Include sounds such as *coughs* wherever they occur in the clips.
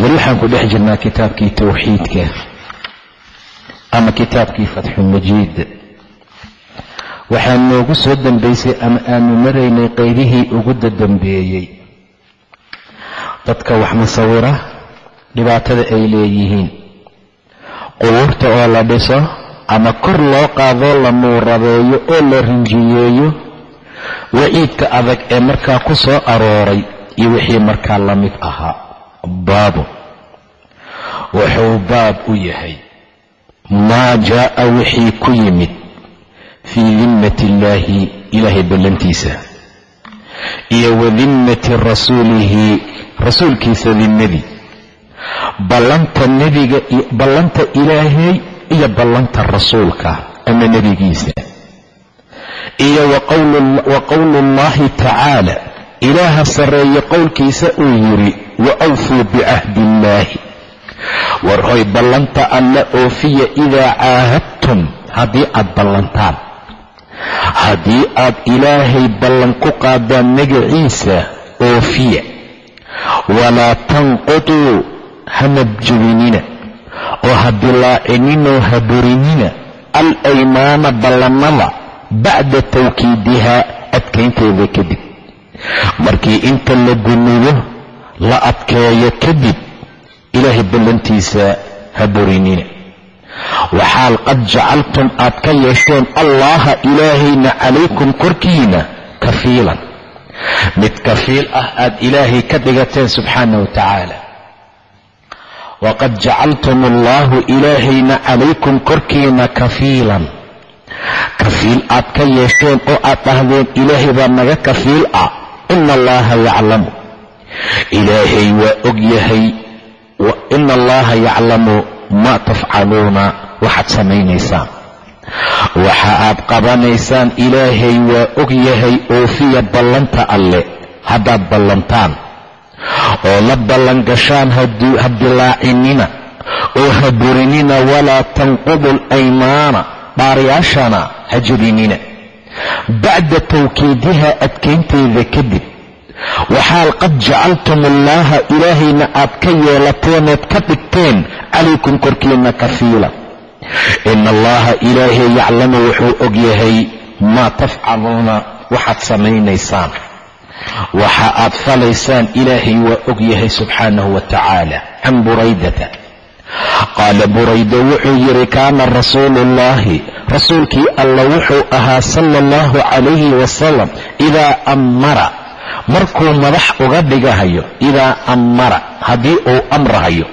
weli waxaan ku dhex jirnaa kitaabkii tawxiidka ama kitaabkii fatxulmajiid waxaa noogu soo dambaysay ama aanu maraynay qaydihii ugu dadambeeyey. Dadka wax musawira dhibaatada ay leeyihiin. Qubuurta oo la dhiso ama kor loo qaadoo la nuuradeeyo oo la rinjiyeeyo waciidka adag ee markaa ku soo arooray iyo wixii markaa la mid ahaa baabu wuxuu baab u yahay maa jaa'a wixii ku yimid fii dimmati illaahi ilaahay ballantiisa iyo wa dimmati rasuulihi rasuulkiisa dimmadii ballanta nebiga ballanta ilaahay iyo ballanta rasuulka ama nebigiisa. Iyo wa qowlu llahi tacaala ilaaha sarreeye qowlkiisa uu yidhi wa awfuu bicahdi illaahi war hoy ballanta alla oofiya idaa caahadtum haddii aad ballantaan. Haddii aad ilaahay ballan ku qaadaan magaciisa oofiya. Walaa tanquduu hanabjabinina oo ha dilaacininoo ha burinina al aymaana ballannada bacda tawkiidihaa adkaynteeda kadib markii inta la gunudo la adkeeyo kadib ilaahay ballantiisa ha burinina waxaal qad jacaltum aad ka yeesheen allaha ilaahayna calaykum korkiina kafiilan. Mid kafiil ah aad ilaahay ka dhigateen subxaana wa tacaala. Waqad jacaltum allahu ilaahayna calaykum korkiina kafiilan. Kafiil aad ka yeesheen oo aad dhahdeen ilaahay baa naga kafiil ah ina allaha yaclamu ilaahay waa og yahay. Ina allaha yaclamu maa tafcaluuna waxaad samaynaysaan. Waxa aad qabanaysaan ilaahay waa og yahay oofiya ballanta alle. Haddaad ballantaan. Oo la ballangashaan ha dilaacinina oo ha burinina walaa tanqudu alaymaana. Dhaaryaashana ha jebinina bacda tawkiidiha adkaynteeda kadib waxaal qad jacaltum allaaha ilaahayna aad ka yeelateeneed ka dhigteen calaykum korkiina kafiila ina allaha ilaahay yaclamu wuxuu og yahay maa tafcaluuna waxaad samaynaysaan waxa aad falaysaan ilaahay waa og yahay subxaanahu wa tacaala can buraydata qaala burayda wuxuu yidhi kaana rasuulu ullaahi rasuulkii alla wuxuu ahaa sala allahu calayhi wasalam idaa ammara. Markuu madax uga dhigahayo idaa ammara haddii uu amrahayo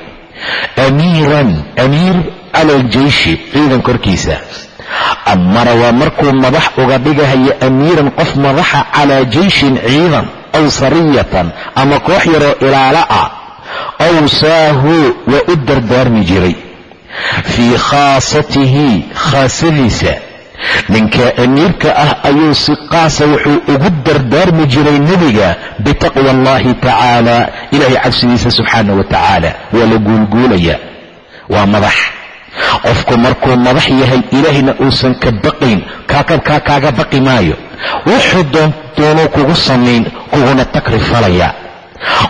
amiiran amiir cala aljeyshi ciidan korkiisa. Ammara waa markuu madax uga dhigahayo amiiran qof madaxa calaa jeyshin ciidan aw sariyatan ama koox yaroo ilaalo ah awsaahu waa u dardaarmi jiray fii khaasatihi khaasadiisa ninka amiirka ah ayuu si qaasa wuxuu ugu dardaarmi jiray nebiga bitaqwa allahi tacaala ilahay cabsidiisa subxaana wa tacaala waa la guulguulaya waa madax qofku markuu madax yahay ilaahayna uusan ka baqayn kaa kaaga baqi maayo wuxuu doonuu kugu samayn kuguna takri falaya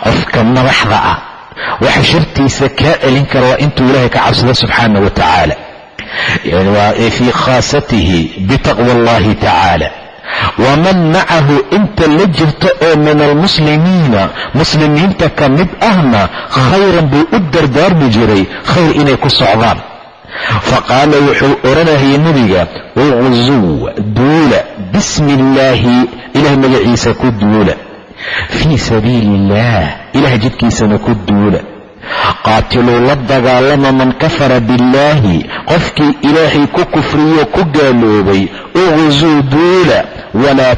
qofka madaxda ah waxa shartiisa kaa celin kara waa intuu ilaahay ka cabsado subxaana wa tacaala fii khaasatihi bitaqwa allahi tacaala waman macahu inta la jirta oo min almuslimiina muslimiinta ka mid ahna khayran buu u dardaarmi jiray khayr inay ku socdaan. Faqaala wuxuu odhanayay nebiga uqzuw duula bismi illaahi ilaah magaciisa ku duula fii sabiili illaah ilaah jidkiisana ku duula. Qaatiluu la dagaalama man kafara billaahi qofkii ilaahay ku kufriyo ku gaaloobay uqzuu duula walaa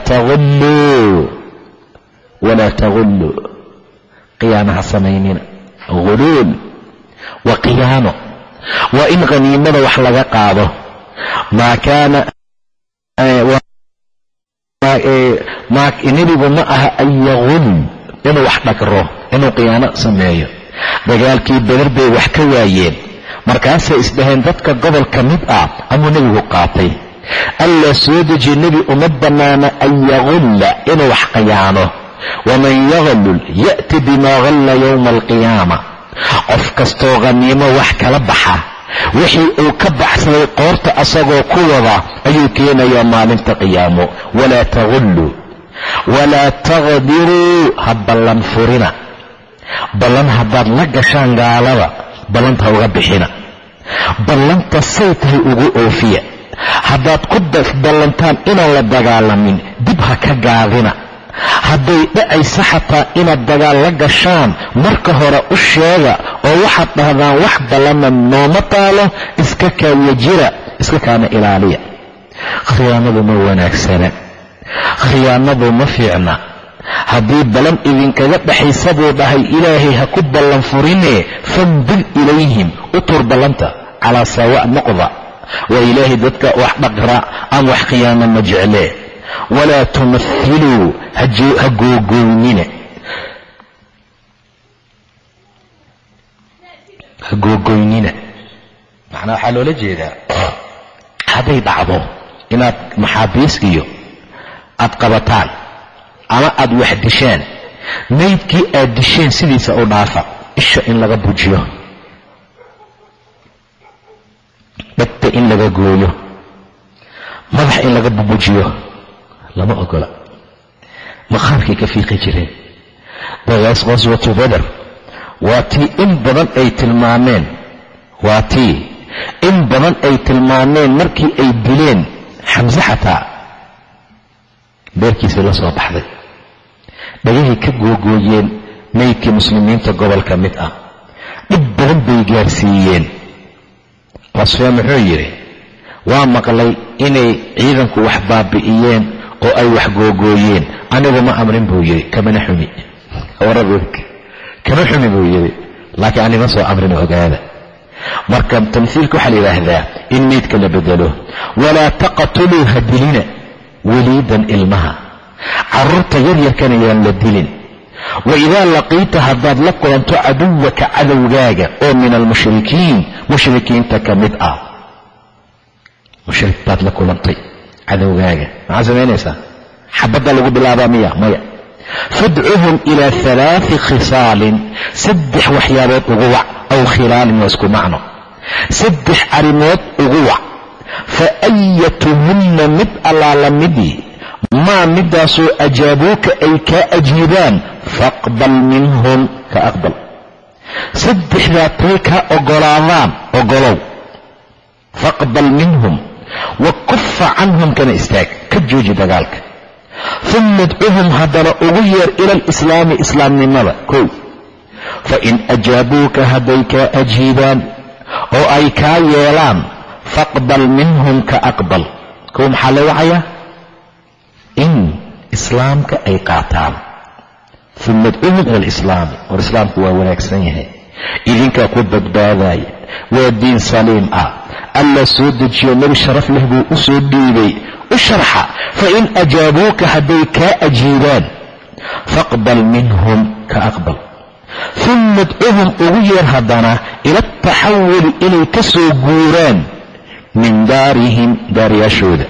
tagulluu qiyaanaha samaynina guluul wa qiyaano waa in khaniimada wax laga qaado. Maa kaana nebigu ma aha an yaqul inuu wax dhagro inuu qiyaano sameeyo. Dagaalkii badar bay wax ka waayeen. Markaasay isdhaheen dadka gobol ka mid ah amuu nebigu qaatay. Allaa soo dejiye nebi uma bannaana an yaqulla inuu wax qiyaano. Waman yaglul ya'ti bimaa galla yowma alqiyaama qof kastoo khaniimo wax kala baxa wixii uu ka baxsaday qoorta asagoo ku wada ayuu keenayaa maalinta qiyaamo. Walaa tagulluu walaa taqdiruu ha ballan furina. Ballan haddaad la gashaan gaalada ballanta ha uga bixina. Ballanta say tahay ugu oofiya. Haddaad ku ballantaan inaan la dagaalamin dib ha ka gaadina hadday dhacaysa xataa inaad dagaal la gashaan marka hore u sheega oo waxaad dhahdaan wax ballana nooma taalo iska kaaya jira iska kaana ilaaliya. Khiyaanadu ma wanaagsana. Khiyaanadu ma fiicna. Haddii ballan idinkaga dhaxaysa buu dhahay ilaahay ha ku ballan furinee fandil ilayhim u tuur ballanta. Calaa sawa noqda waa ilaahay dadka wax dhaqra ama wax khiyaano ma jeclee. Walaa tumathiluu ha googoynina ha googoynina macnaa waxaa loola jeedaa *coughs* hadday dhacdo inaad maxaabiis iyo aad qabataan ama aad wax dishaan maydkii aad disheen sidiisa u dhaafa isha in laga bujiyo. Dhagta in laga gooyo. Madax in laga bubujiyo. Lama ogola. Maqaarkay ka fiiqi jireen. Qaswatu badar waa tii in badan ay tilmaameen. Waa tii in badan ay tilmaameen markii ay dileen xamse xataa. Beerkiisay la soo baxday. Dhagahay ka googooyeen maydkii muslimiinta gobolka mid ah. Dhib badan bay gaarsiiyeen. Wasfee muxuu yidhi waa maqlay inay ciidanku wax baabi'iyeen oo ay wax googooyeen. Anigu ma amrin buu yidhi kamana xumi. Warabeedka kama xumi buu yidhi laakiin anima soo amrin ogaada marka tamhiilka waxaa la yidhaahdaa in meydka la bedelo walaa taqtuluu ha dilina weliidan ilmaha. Carruurta yaryarkana yaan la dilin. Wa idaa laqiita haddaad la kulanto caduwaka cadowgaaga oo min almushrikiin mushrikiinta ka mid ah. Mushrik baad la kulantay cadowgaaga. Maxaa samaynaysaa? Xabadda lagu bilaabaa miya maya fadcuhum ilaa alaai khisaalin saddex waxyaabood ugu wac aw khilaalin waa isku macno saddex arrimood ugu wac fa ayatuhunna mid allaala midii maa midaasoo ajaabuuka ay kaa ajiibaan faaqbal minhum ka aqbal saddexdaa tay kaa ogolaadaan ogolow faaqbal minhum wa kufa canhum kana istaag ka jooji dagaalka uma idcuhum haddana ugu yeer ila alislaami islaamnimada kow fa in ajaabuuka hadday kaa ajiibaan oo ay kaa yeelaan faqbal minhum ka aqbal kow maxaa la wacayaa in islaamka ay qaataan uma idcuhum ila alislaami war islaamku waa wanaagsan yahay idinkaa ku badbaadaya waa diin saliim ah alla soo dejiyo nebi sharaf leh buu u soo dhiibay u sharxa fain ajaabuuka hadday kaa ajiibaan faqbal minhum ka aqbal. Uma idcuhum ugu yeer haddana ila ataxawuli inay ka soo guuraan min daarihim daaryaashooda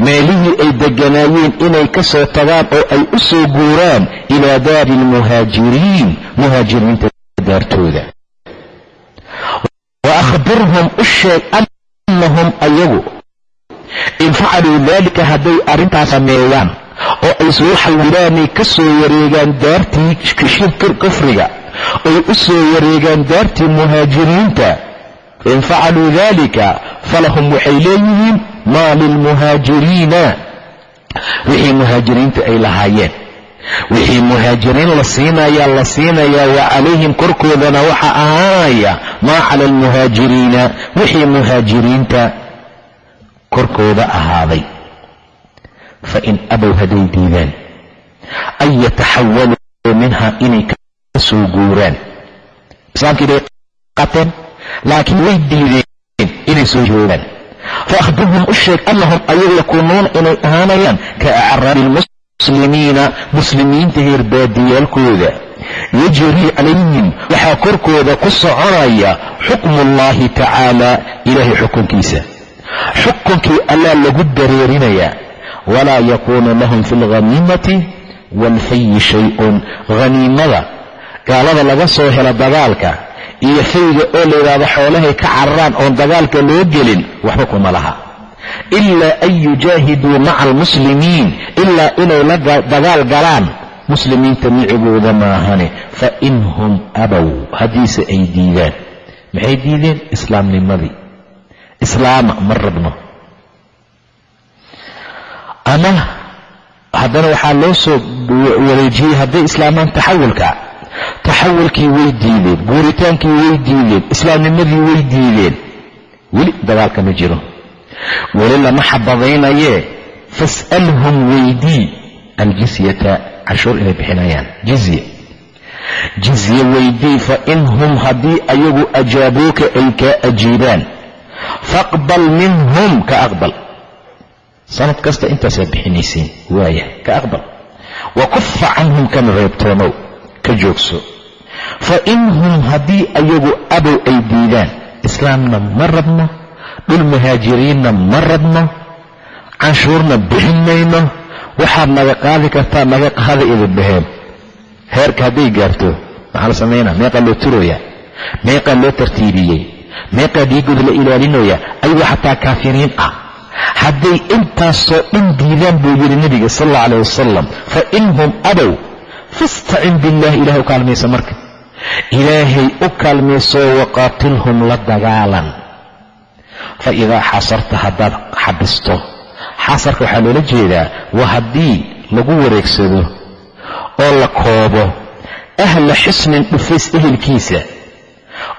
meelihii ay deganaayeen inay ka soo tagaan oo ay u soo guuraan ilaa daari lmuhaajiriin muhaajiriinta daartooda. Wa akhbirhum u sheeg annahum ayagu. In facaluu daalika hadday arrintaas sameeyaan oo ay soo xawiraanay ka soo wareegaan daartii kufriga ay u soo wareegaan daartii muhaajiriinta. In facaluu dalika falahum waxay leeyihiin maa lilmuhaajiriina wixii muhaajiriinta ay lahaayeen wixii muhaajiriin la siinayaa la siinayaa wa calayhim korkoodana waxaa ahaanaya maa cala almuhaajiriina wixii muhaajiriinta korkooda ahaaday. Fa in abow hadday diidaan an yataxawaluu minha inay ka soo guuraan. Islaamkii bay qateen laakiin way diideen inay soo joogaan fa akhbirhum u sheeg annahum ayagu yakuunuuna inay ahaanayaan ka acraabi lmuslimiina muslimiinta heerbaadiyaalkooda yajrii calayhim waxaa korkooda ku soconaya xukmu ullahi tacaala ilaahay xukunkiisa. Xukunkii allaa lagu dareerinayaa walaa yakuunu lahum fi lghaniimati waalfayi shay-un. Haniimada gaalada laga soo helo dagaalka iyo fayga oo la yidhaahdo xoolahay ka cararaan oon dagaalka loo gelin waxba kuma laha ilaa an yujaahiduu maca almuslimiin ilaa inay la dagaal galaan muslimiinta micigooda maahane fa in hum abow haddiise ay diidaan maxay diideen islaamnimadii islaama ma rabno ama haddana waxaa loo soo wareejiyey hadday islaamaan taxawulka taxawulkii way diideen guuritaankii way diideen islaamnimadii way diideen weli dagaalka ma jiro weli lama xabadaynayee fas'alhum weydii aljisyata cashuur inay bixinayaan jizya jizye weydii fa in hum haddii ayagu ajaabuuka ay kaa ajiibaan faqbal minhum ka aqbal. Sanad kasta intaasaa bixinaysiin waaya ka aqbal. Wa kufa canhum kana reebtoonow ka joogso. Fa in haddii ayagu abow ay diidaan islaamna ma rabno dhul muhaajiriinna ma rabno canshuurna bixin mayno waxaad naga qaadi kartaa naga qaada idin dhaheen heerka hadday gaarto maxaa la samaynaa meeqaa loo turooyaa meeqaa loo tartiibiyey meeqaa dhiigooda la ilaalinooya ayagoo xataa kaafiriin ah hadday intaasoo dhan diidaan buu yidhi nebiga sal alla calah wasalam fa in hum abow fastacin billahi ilahay u kaalmaysa marka ilaahay u kaalmaysoo waqaatilhum la dagaalan fa idaa xasarta haddaad xabisto. Xasarka waxaa loola jeedaa waa haddii lagu wareegsado oo la koobo ahla xisnin dhufays ehelkiisa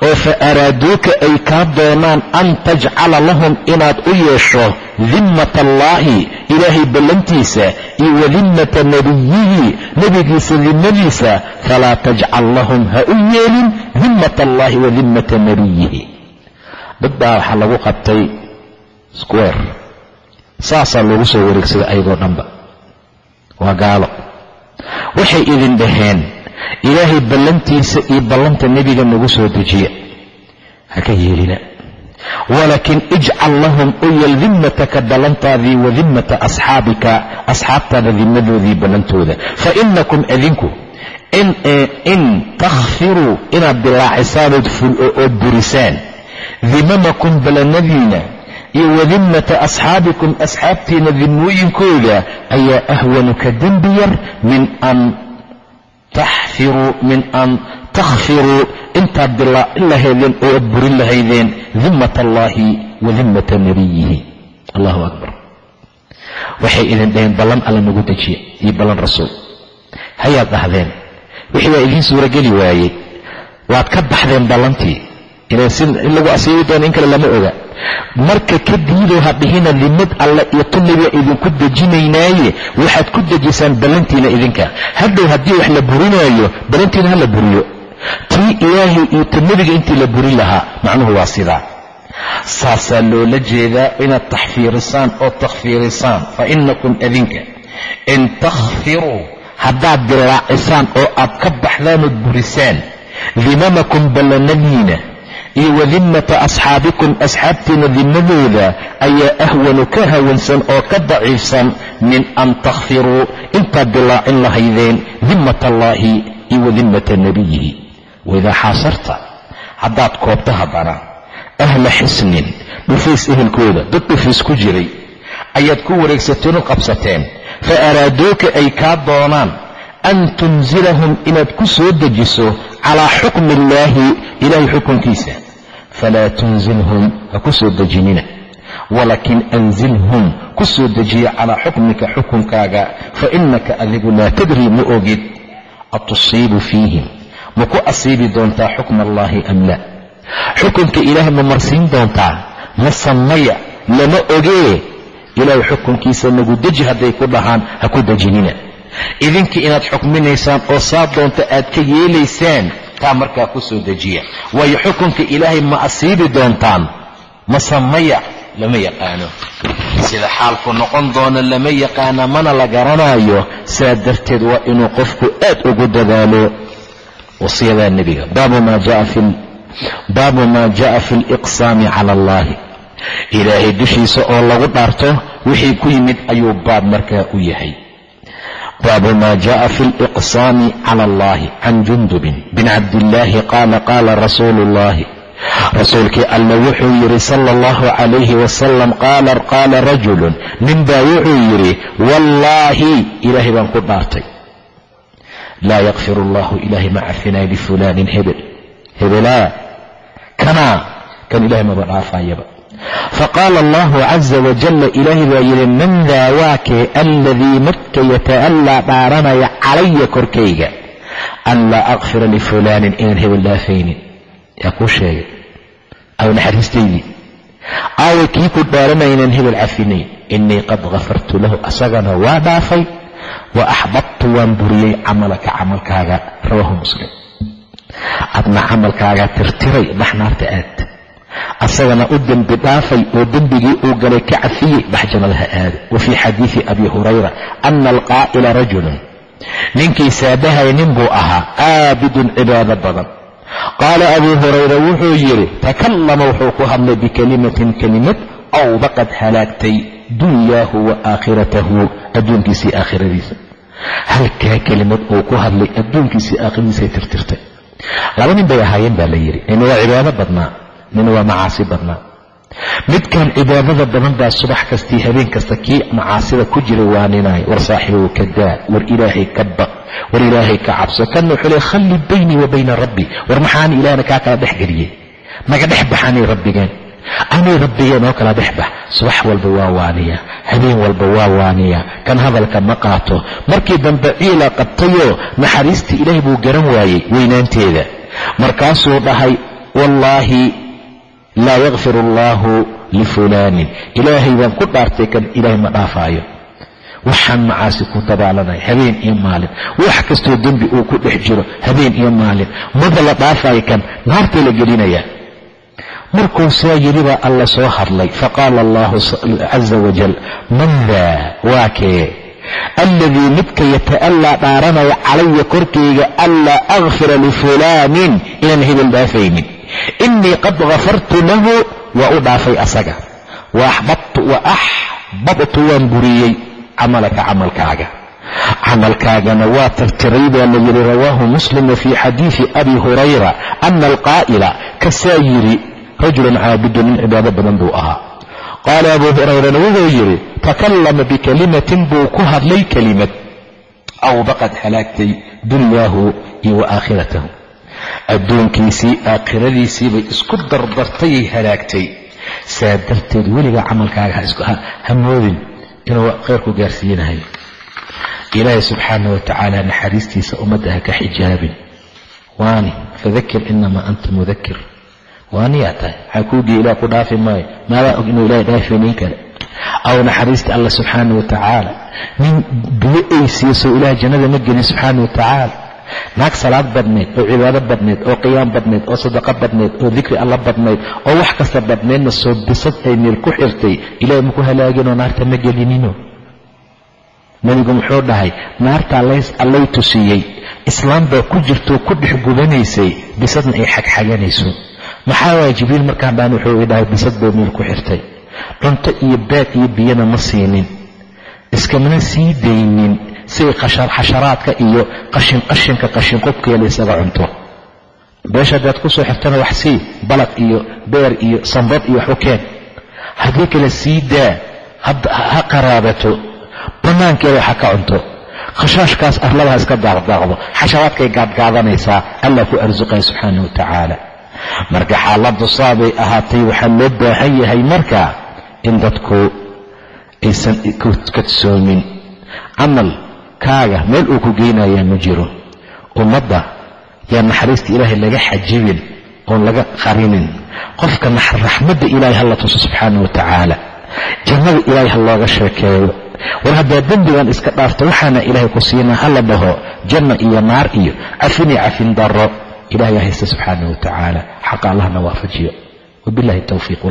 oo fa araaduuka ay kaa doonaan an tajcala lahum inaad u yeesho dimmata allaahi ilaahay ballantiisa iyo wa dimmata nebiyihi nebigiisa dimmadiisa falaa tajcal lahum ha u yeelin dimmata allaahi wa dimmata nebiyihi dad baa waxaa lagu qabtay square. Saasaa loogu soo wareegsaday ayagoo dhanba. Waa gaalo. Waxay idin dhaheen ilaahay ballantiisa iyo ballanta nebiga nagu soo dejiya. Ha ka yeelina. Walaakin ijcal lahum u yeel dimmataka ballantaadii wa dimmata asxaabika asxaabtaada dimmadoodii ballantooda. Fa inakum adinku in takhfiruu inaad dilaacisaanood ood burisaan dimamakum ballannadiina iyo wadimmata asxaabikum asxaabtiina dimooyinkooda ayaa ahwanu ka dembi yar min an taxfiruu min an takhfiruu intaad dilaacin lahaydeen oo aad burin lahaydeen dimmat allaahi wa dimmata nabiyihi allahu akbar waxay idin dhaheen ballan alla nagu dejiya iyo ballan rasuul hayaad dhahdeen wixii baa idiin suurageli waayey waad ka baxdeen ballantii in lagu asiibi doono in kale lama oga. Marka ka diidoo hadhihina dimad alle iyo tulliba idinku dejinaynaaye waxaad ku dejisaan ballantiina idinka. Hadhow haddii wax la burinaayo ballantiina ha la buriyo. Tii ilaahay iyo ta intii la burin lahaa macnuhu waa sidaa. Saasaa loola jeedaa inaad taxfiirisaan oo takhfiirisaan fa inakum adinka in takhfiruu haddaad dilaacisaan oo aad ka baxdaanood burisaan dimamakum ballanadiina iyo wadimmata asxaabikum asxaabtiina dimmadooda ayaa ahwanu ka hawansan oo ka daciifsan min an takhfiruu intaad dilaacin lahaydeen dimmat allaahi iyo wadimmata nebiyihi. Waidaa xaasarta haddaad koobto haddana ahla xisnin dhufays ehelkooda dad dhufays ku jiray ayaad ku wareegsateen oo qabsateen fa araaduuka ay kaa doonaan an tunzilahum inaad ku soo dejiso calaa xukmi illaahi ilaahay xukunkiisa falaa tunzilhum ha ku soo dejinina walakin anzilhum ku soo dejiya calaa xukmika xukunkaaga fa innaka adigu laa tadrii ma ogid atusiibu fiihim ma ku asiibi doontaa xukma allaahi am la xukunka ilaahay ma marsiin doontaa ma samaya lama ogee ilaahay xukunkiisa nagu deji hadday ku dhahaan ha ku dejinina idinkii inaad xukminaysaan oo saa doonta aad ka yeelaysaan taa markaa ku soo dejiya. Waayo xukunka ilaahay ma asiibi doontaan? Ma samaya? Lama yaqaano. Sida xaalku noqon doono lama yaqaana mana la garanaayo. Saa darteed waa inuu qofku aad ugu dadaalo wasiyadaa nebiga. Baabu maa ja'a fi liqsaami cala allahi ilaahay dushiisa oo lagu dhaarto wixii ku yimid ayuu baab markaa u yahay baabu maa jaءa fi اliqsaami clى اllahi can jundubin bin cabdillaahi qaala qaala rasuulu اllahi rasuulkii alle wuxuu yidhi sala اllahu calayhi wasalam qaala rajulu nin baa wuxuu yidhi wallaahi ilaahay baan ku dhaartay laa yakfir allahu ilaahay ma cafinaya lifulaanin hebel hebelaa kanaa kan ilahay maba dhaafayaba faqaala allahu caza wajalla ilaahay baa yidhi man daa waa kee aladii madka yata'allaa dhaaranaya calaya korkayga an laa akfira lifulaanin inaan hebel dhaafaynin yaa kuu sheegay aw naxariistaydii aawa kii ku dhaaranaya inaan hebel cafinayn innii qad kafartu lahu asagana waa dhaafay wa axbabtu waan buriyey camalaka camalkaaga rawaahu muslim adna camalkaagaa tirtiray baxnaarta aad asagana u dembi dhaafay oo dembigii uu galay ka cafiyey bax jannadaha aada wa fii xadiidi abi hurayra ana alqaa'ila rajulun ninkii saadahay nin buu ahaa caabidun cibaado badan. Qaala abuu hurayra wuxuu yidhi takallama wuxuu ku hadlay bikalimatin kelimad aw halaagtay dunyaahu wa aakhiratahu adduunkiisii aakhiradiisa. Halkaa kelimad uu ku hadlay adduunkiisii aakhiradiisay tirtirtay. Laba nin bay ahaayeen baa la yidhi waa cibaado badnaa nina waa macaasi badnaa midkan cibaadada badan baa subax kastii habeen kasta kii macaasida ku jira waaninay war saaxibow ka daa war ilaahay ka baq war ilaahay ka cabso. Kanna wuxuu le khalli baynii wa bayna rabbi. War maxaan ilaahna kaa kala dhex geliyey? Naga dhex baxanay rabbigeen. Anay rabbigeen oo kala dhex bax. Subax walba waa waaniya habeen walba waa waaniya. Kan hadalka ma qaato. Markii dambe ciila qabtayoo naxariistii ilaahay buu garan waayey weynaanteeda. Markaasuu dhahay wallaahi laa yakfir allaahu lifulaanin ilaahay baan ku dhaartay kan ilaahay ma dhaafaayo. Waxaan macaasi ku dabaalanaya habeen iyo maalin. Wax kastoo dembi uu ku dhex jiro habeen iyo maalin. Maba la dhaafaayo kan naarta la gelinaya markuu saa yidhi baa alla soo hadlay faqaala allahu caza wajal man daa? Waa kee? Alladii midka yata'allaa dhaaranaya calaya korkayga anlaa akfira lifulaanin inaan hebel dhaafaynin innii qad kafartu lahu waa u dhaafay asaga. Wa axbabtu waan buriyey camalaka camalkaaga. Camalkaagana waa tirtiray baa la yidhi rawaahu muslim wa fii xadiidi abi hurayra ana alqaa'ila kasaa yidhi rajulun caabudu nin cibaado badan buu ahaa. Qaala abuu hurayrana wuxuu yidhi takallama bikalimatin buu ku hadlay kelimad. Aw baqad halaagtay dunyaahu iyo wa adduunkiisii aakhiradiisii bay isku dardartayay halaagtay. Saa darteed weligaa camalkaaga ha moodin inuu khayrku gaarsiinayo. Ilaahay subxaana wa tacaala naxariistiisa ummadda ha ka xijaabin. Waani fadakir inamaa anta mudakir waaniyaa tahay maxaa kuugii ilah ku dhaafi maayo. Maadaa og inuu ilahay dhaafaynin kale. Aw naxariista alla subxaana wa tacaala. Nin biyo ay siiso ilaah jannada ma gelin subxaana wa tacaala naag salaad badnayd oo cibaado badnayd oo qiyaam badnayd oo sadaqo badnayd oo dikri alla badnayd oo wax kasta badnaydna soo bisad ay meel ku xirtay ilahay maku halaaginoo naarta ma gelinino? Nebigu muxuu dhahay naarta allay tusiyey islaam baa ku jirtoo ku dhex gubanaysay bisadna ay xagxaganayso. Maxaa waaya jibriil markaan dhaan wuxuu dhahay bisad baa meel ku xirtay. Cunto iyo baad iyo biyana ma siinin. Iskamana sii daynin siay xasharaadka iyo qashinqashinka qashinqubkeela isaga cunto beesha haddaad ku soo xirtana wax sii balad iyo beer iyo sambad iyo wax u keen haddii kale sii daa ha qaraabato bannaankeeda waxa ka cunto khashaashkaas arladaha iska daaqdaaqdo xasharaadkay gaadgaadanaysaa allah ku arsuqaya subxaana wa tacaala marka xaaladdu saabay ahaatay waxaa loo baahan yahay marka in dadku aysan kadsoomin camal kaaga meel uu ku geynayaa ma jiro. Ummadda yaa naxariista ilaahay laga xajibin oon laga qarinin. Qofka raxmadda ilaahay hala tuso subxaana wa tacaala. Jannada ilaahay ha looga sheekeeyo. War haddaa dembigan iska dhaafto waxaana ilaahay ku siinaa hala dhaho janna iyo naar iyo cafin iyo cafin daro ilahay haysta subxaana wa tacaala. Xaqa allahna waafajiyo. Wabillahi towfiiq